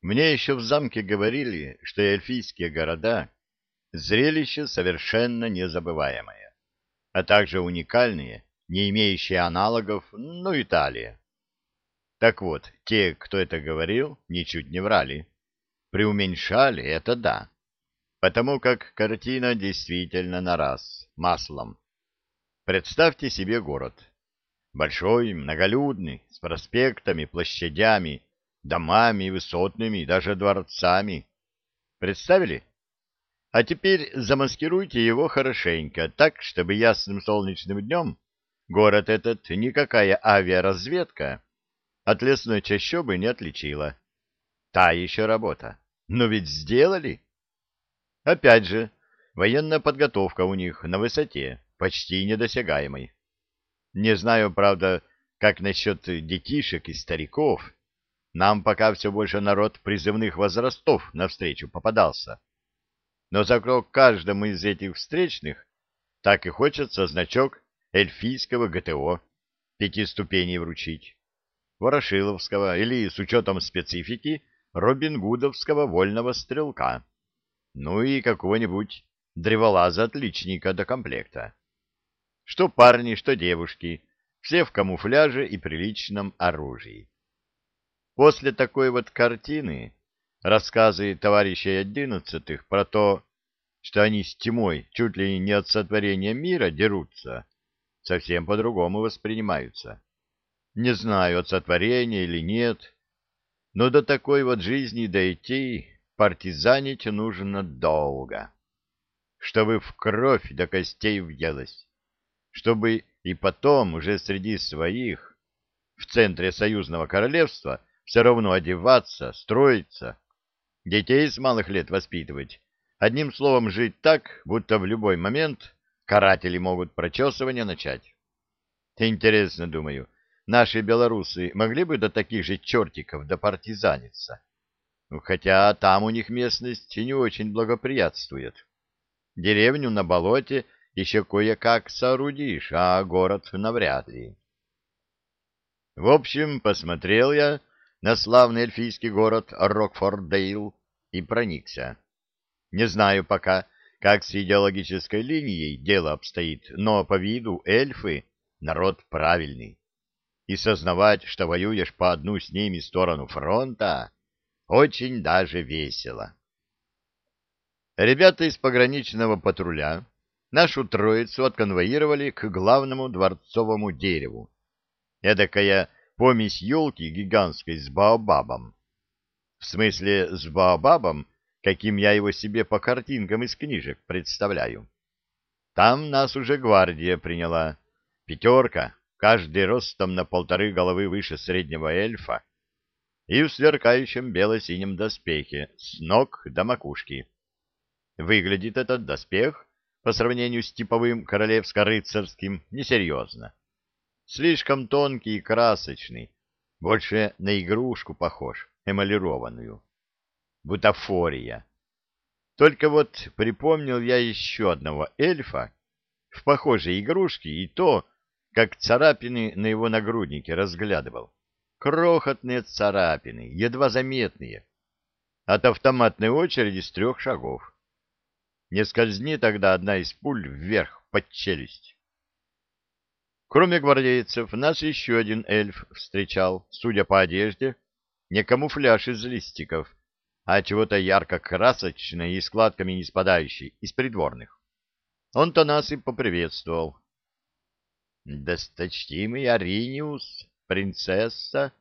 Мне еще в замке говорили, что эльфийские города — зрелище совершенно незабываемое, а также уникальные, не имеющие аналогов, ну, Италия. Так вот, те, кто это говорил, ничуть не врали. Преуменьшали это да, потому как картина действительно на раз, маслом. Представьте себе город. Большой, многолюдный, с проспектами, площадями, домами высотными, даже дворцами. Представили? А теперь замаскируйте его хорошенько, так, чтобы ясным солнечным днем город этот никакая авиаразведка от лесной чащобы не отличила. Та еще работа. Но ведь сделали. Опять же, военная подготовка у них на высоте, почти недосягаемой. Не знаю, правда, как насчет детишек и стариков. Нам пока все больше народ призывных возрастов навстречу попадался. Но за каждому из этих встречных так и хочется значок эльфийского ГТО пяти ступеней вручить, Ворошиловского или, с учетом специфики, Робин Гудовского вольного стрелка. Ну и какого-нибудь древолаза-отличника до комплекта. Что парни, что девушки, все в камуфляже и приличном оружии. После такой вот картины рассказы товарищей одиннадцатых про то, что они с тьмой чуть ли не от сотворения мира дерутся, совсем по-другому воспринимаются. Не знаю, от сотворения или нет, но до такой вот жизни дойти партизанить нужно долго, чтобы в кровь до костей въелось, чтобы и потом уже среди своих, в центре союзного королевства, все равно одеваться, строиться, детей с малых лет воспитывать, одним словом жить так, будто в любой момент каратели могут прочесывание начать. Интересно, думаю, наши белорусы могли бы до таких же чертиков допартизаниться? Ну, хотя там у них местность не очень благоприятствует. Деревню на болоте еще кое-как соорудишь, а город навряд ли. В общем, посмотрел я на славный эльфийский город Рокфордейл и проникся. Не знаю пока, как с идеологической линией дело обстоит, но по виду эльфы — народ правильный. И сознавать, что воюешь по одну с ними сторону фронта, очень даже весело. Ребята из пограничного патруля нашу троицу отконвоировали к главному дворцовому дереву. Эдакая помесь елки гигантской с баобабом. В смысле, с баобабом, каким я его себе по картинкам из книжек представляю. Там нас уже гвардия приняла. Пятерка, каждый ростом на полторы головы выше среднего эльфа, и в сверкающем бело-синем доспехе с ног до макушки. Выглядит этот доспех по сравнению с типовым королевско-рыцарским несерьезно. Слишком тонкий и красочный, больше на игрушку похож, эмалированную. Бутафория. Только вот припомнил я еще одного эльфа в похожей игрушке и то, как царапины на его нагруднике разглядывал. Крохотные царапины, едва заметные, от автоматной очереди с трех шагов. Не скользни тогда одна из пуль вверх под челюсть. Кроме гвардейцев, нас еще один эльф встречал, судя по одежде, не камуфляж из листиков, а чего-то ярко-красочное и складками не спадающий, из придворных. Он-то нас и поприветствовал. «Досточтимый Ариниус, принцесса,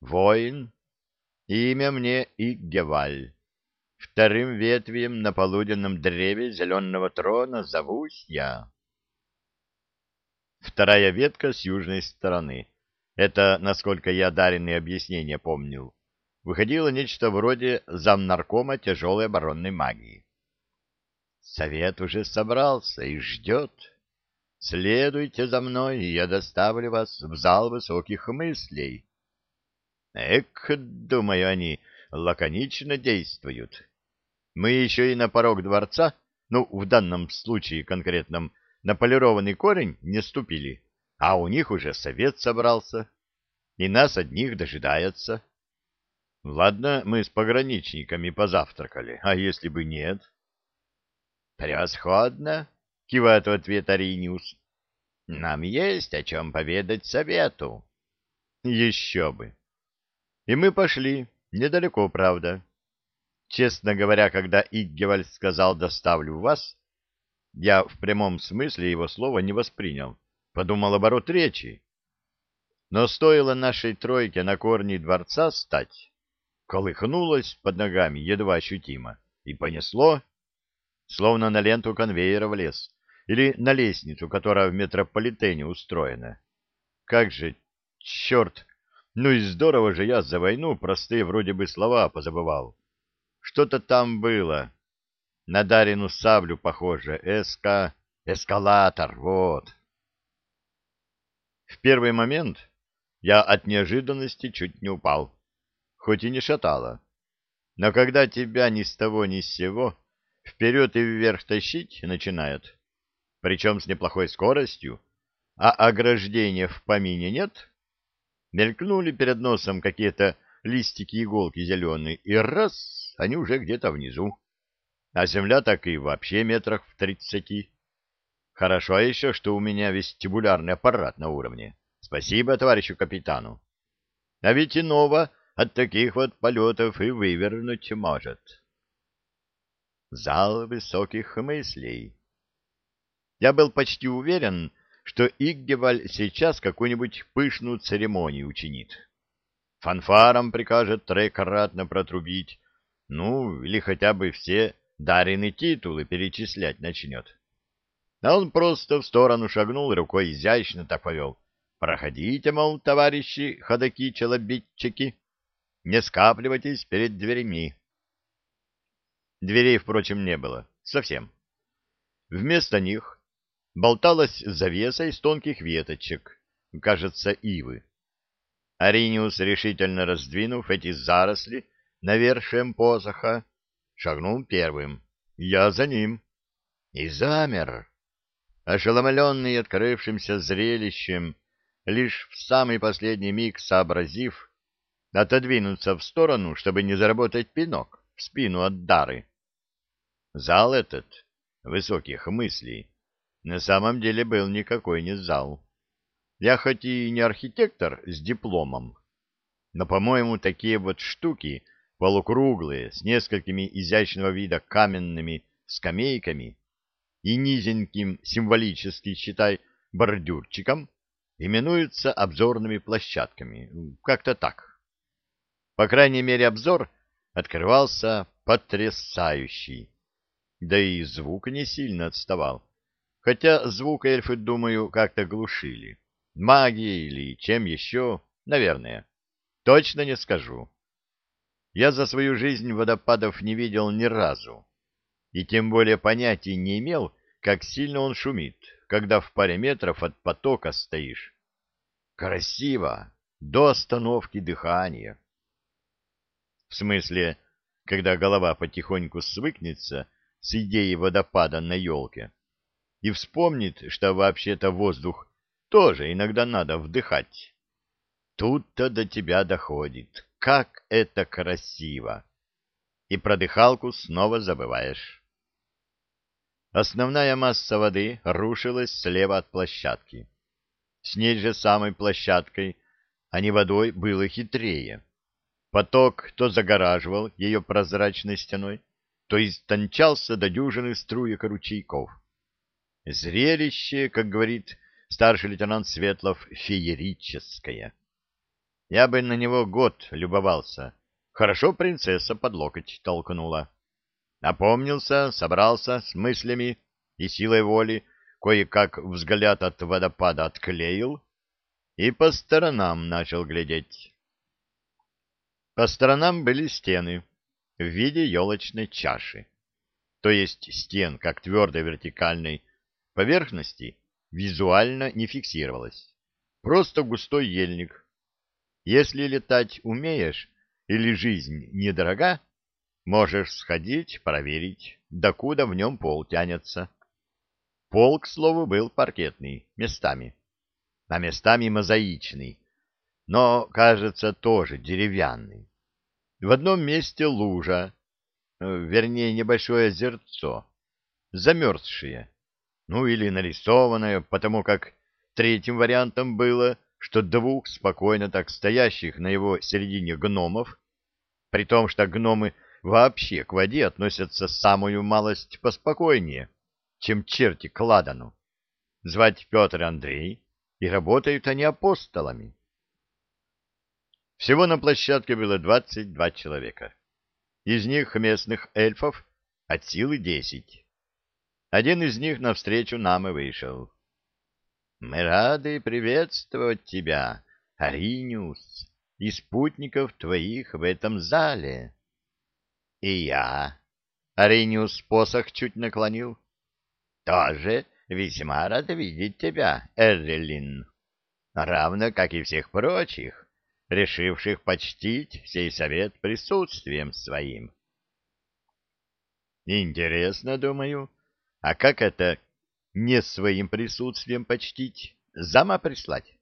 воин, имя мне Иггеваль. Вторым ветвием на полуденном древе зеленого трона зовусь я. Вторая ветка с южной стороны. Это, насколько я даренные объяснения помнил, выходило нечто вроде замнаркома тяжелой оборонной магии. Совет уже собрался и ждет. Следуйте за мной, и я доставлю вас в зал высоких мыслей. Эк, думаю, они лаконично действуют. Мы еще и на порог дворца, ну, в данном случае конкретном, на полированный корень не ступили, а у них уже совет собрался, и нас одних дожидается. Ладно, мы с пограничниками позавтракали, а если бы нет? Превосходно, кивает в ответ Ариниус. Нам есть о чем поведать совету. Еще бы. И мы пошли, недалеко, правда. Честно говоря, когда Иггеваль сказал «доставлю вас», я в прямом смысле его слова не воспринял. Подумал оборот речи. Но стоило нашей тройке на корни дворца стать, колыхнулось под ногами едва ощутимо и понесло, словно на ленту конвейера влез или на лестницу, которая в метрополитене устроена. Как же, черт, ну и здорово же я за войну простые вроде бы слова позабывал. Что-то там было. На Дарину саблю похоже. Эска... Эскалатор, вот. В первый момент я от неожиданности чуть не упал, хоть и не шатало. Но когда тебя ни с того ни с сего вперед и вверх тащить начинает, причем с неплохой скоростью, а ограждения в помине нет, мелькнули перед носом какие-то листики иголки зеленые, и раз, они уже где-то внизу. А земля так и вообще метрах в тридцати. Хорошо еще, что у меня вестибулярный аппарат на уровне. Спасибо товарищу капитану. А ведь иного от таких вот полетов и вывернуть может. Зал высоких мыслей. Я был почти уверен, что Иггеваль сейчас какую-нибудь пышную церемонию учинит. Фанфаром прикажет трекратно протрубить, ну, или хотя бы все дарены титулы перечислять начнет. А он просто в сторону шагнул рукой изящно так повел. Проходите, мол, товарищи ходаки-челобитчики, не скапливайтесь перед дверями. Дверей, впрочем, не было. Совсем. Вместо них болталась завеса из тонких веточек, кажется, ивы. Ариниус, решительно раздвинув эти заросли навершием посоха, шагнул первым. Я за ним. И замер, ошеломленный открывшимся зрелищем, лишь в самый последний миг сообразив отодвинуться в сторону, чтобы не заработать пинок в спину от дары. Зал этот, высоких мыслей, на самом деле был никакой не зал. Я хоть и не архитектор с дипломом, но, по-моему, такие вот штуки, полукруглые, с несколькими изящного вида каменными скамейками и низеньким, символически, считай, бордюрчиком, именуются обзорными площадками. Как-то так. По крайней мере, обзор открывался потрясающий да и звук не сильно отставал. Хотя звук эльфы, думаю, как-то глушили. Магией или чем еще, наверное. Точно не скажу. Я за свою жизнь водопадов не видел ни разу. И тем более понятия не имел, как сильно он шумит, когда в паре метров от потока стоишь. Красиво, до остановки дыхания. В смысле, когда голова потихоньку свыкнется с идеей водопада на елке и вспомнит, что вообще-то воздух тоже иногда надо вдыхать. Тут-то до тебя доходит. Как это красиво! И про дыхалку снова забываешь. Основная масса воды рушилась слева от площадки. С ней же самой площадкой, а не водой, было хитрее. Поток то загораживал ее прозрачной стеной, то истончался до дюжины струек ручейков. Зрелище, как говорит старший лейтенант Светлов, феерическое. Я бы на него год любовался. Хорошо принцесса под локоть толкнула. Опомнился, собрался с мыслями и силой воли, кое-как взгляд от водопада отклеил и по сторонам начал глядеть. По сторонам были стены, в виде елочной чаши. То есть стен, как твердой вертикальной поверхности, визуально не фиксировалось. Просто густой ельник. Если летать умеешь или жизнь недорога, можешь сходить, проверить, докуда в нем пол тянется. Пол, к слову, был паркетный, местами, а местами мозаичный, но, кажется, тоже деревянный. В одном месте лужа, э, вернее, небольшое озерцо, замерзшее, ну или нарисованное, потому как третьим вариантом было, что двух спокойно так стоящих на его середине гномов, при том, что гномы вообще к воде относятся самую малость поспокойнее, чем черти к ладану. Звать Петр Андрей, и работают они апостолами. Всего на площадке было двадцать два человека. Из них местных эльфов от силы десять. Один из них навстречу нам и вышел. — Мы рады приветствовать тебя, Ариниус, и спутников твоих в этом зале. — И я. Ариниус посох чуть наклонил. — Тоже весьма рад видеть тебя, Эрлин, равно как и всех прочих решивших почтить сей совет присутствием своим. Интересно, думаю, а как это не своим присутствием почтить, зама прислать?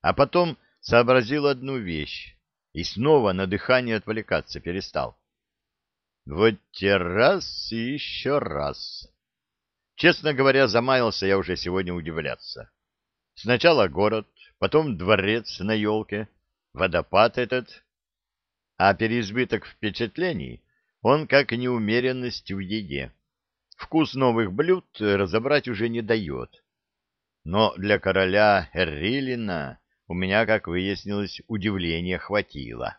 А потом сообразил одну вещь и снова на дыхание отвлекаться перестал. Вот те раз и еще раз. Честно говоря, замаялся я уже сегодня удивляться. Сначала город, потом дворец на елке, водопад этот, а переизбыток впечатлений он как неумеренность в еде. Вкус новых блюд разобрать уже не дает. Но для короля Эррилина у меня, как выяснилось, удивления хватило.